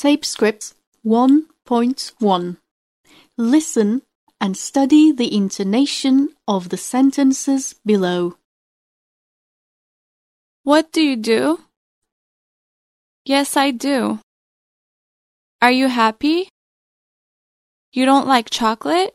Tape script 1.1 Listen and study the intonation of the sentences below. What do you do? Yes, I do. Are you happy? You don't like chocolate?